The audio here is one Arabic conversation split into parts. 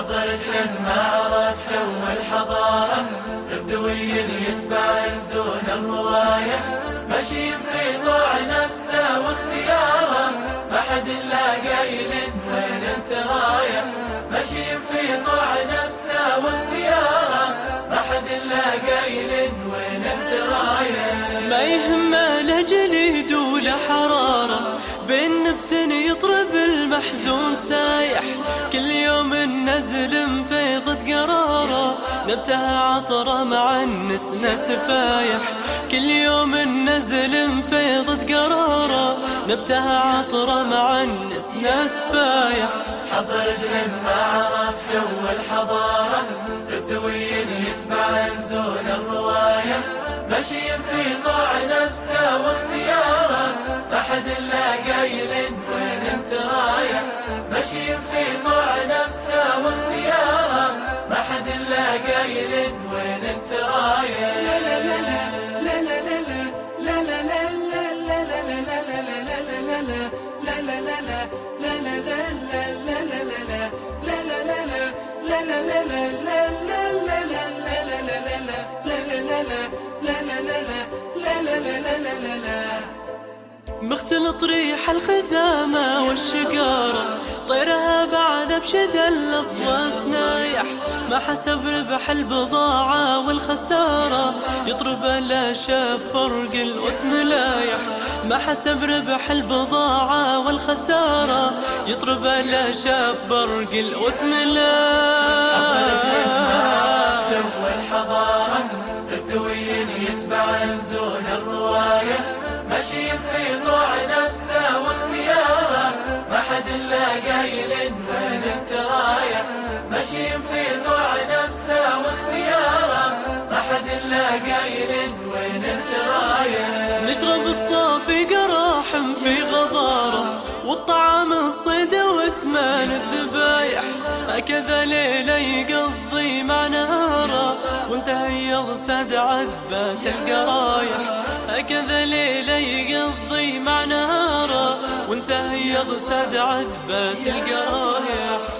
خاطر ما عرف جو الحضارة بدوي يتبع زون الرواية. ماشيين في طوع نفسه واختياره. ما حد الا قايل وين انت رايح ماشيين في طوع نفسه واختياره. المحزون سايح كل يوم النزل مفيض قرارة نبتها عطرة مع النسنة سفايح. كل يوم النزل مفيض قرارة نبتها عطرة مع النسنة سفايح. حضر رجل ما عرف جو الحضارة بدوين يتبع نزول الرواية. ماشي في طوع نفسه واختياره ما حد الا قايل ماشي في طوع نفسه واختياره ما حد الا قايل وين انت رايح مختلط ريح الخزامة والشي طيرها بعد بشد الأصوات نايح ما حسب ربح البضاعة والخسارة. يطرب لا شاف برق الوسم لايح ما حسب ربح البضاعة والخسارة. يطرب لا شاف برق الوسم لايح. جو الحضارة الدوين يتبع نزول الرواية ماشي في طوع ماشي في طوع نفسه واختياره ما حد إلا قايل وين أنت رايح. نشرب الصافي قراحم في غضارة والطعام الصيد واسمان الذبايح هكذا ليلة يقضي مع نهاره وانتهى سد عذبات القرايح. هكذا ليلة يقضي مع نهاره وانتهى سد عذبات القرايح.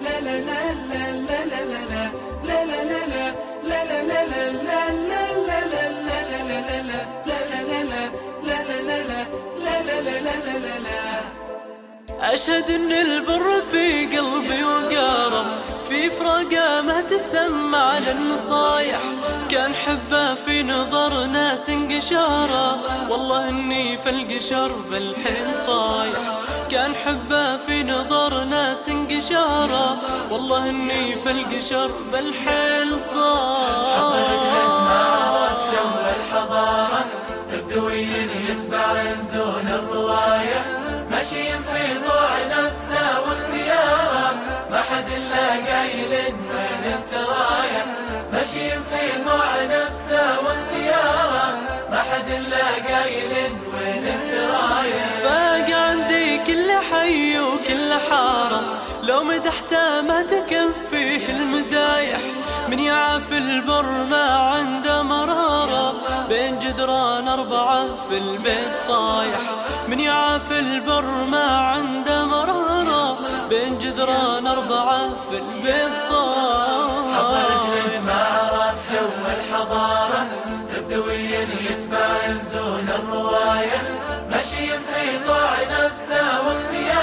أشهد إن البر في قلبي وقارة في فراقة تسمع للنصايح. كان حبه في نظر ناس انقشاره. والله إني فلق شرب الحين طايح. كان حبه في نظر ناس انقشاره. والله إني فلق شرب الحين طايح. لو مدحته ما تكفيه المدايح. من يعاف البر ما عنده مرارة. بين جدران أربعة في البيت طايح. من يعاف البر ما عنده مرارة. بين جدران أربعة في البيت طايح. ما عرف جو الحضارة. بدوين يتبع نزول الرواية. ماشي في طوع نفسه واختياره.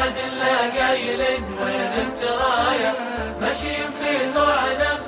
أحد إلا قايل وين أنت رايح؟ ماشيين في طوعنا